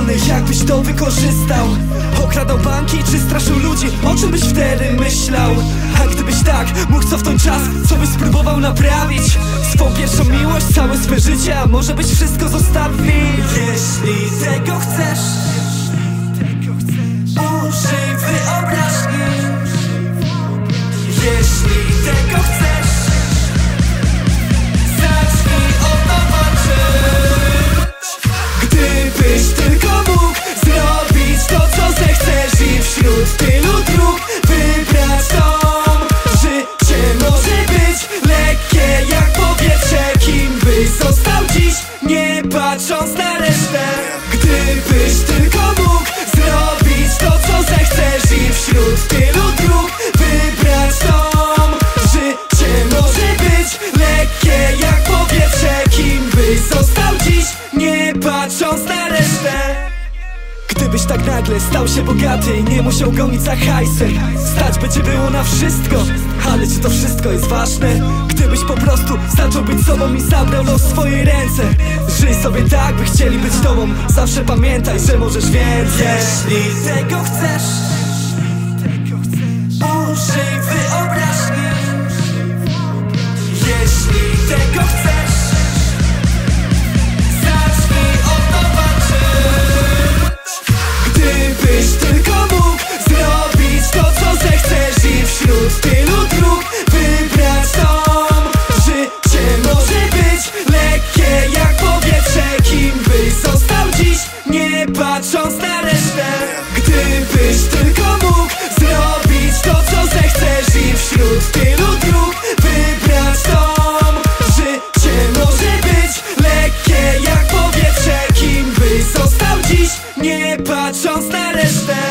Zagubiony, jakbyś to wykorzystał Okradał banki czy straszył ludzi O czym byś wtedy myślał? A gdybyś tak mógł cofnąć czas Co byś spróbował naprawić? Swą pierwszą miłość, całe swe życie A może byś wszystko zostawił? Jeśli tego chcesz nie patrząc na Gdybyś tak nagle stał się bogaty i nie musiał gonić za hajsem. Stać by cię było na wszystko, ale czy to wszystko jest ważne? Gdybyś po prostu zaczął być sobą i zabrał los w swoje ręce. Żyj sobie tak, by chcieli być tobą. Zawsze pamiętaj, że możesz więcej. Jeśli tego chcesz Użyj wyobraźni Jeśli tego chcesz Gdybyś tylko mógł zrobić to, co zechcesz I wśród tylu dróg wybrać to Życie może być lekkie jak powietrze. Kim byś został dziś, nie patrząc na resztę?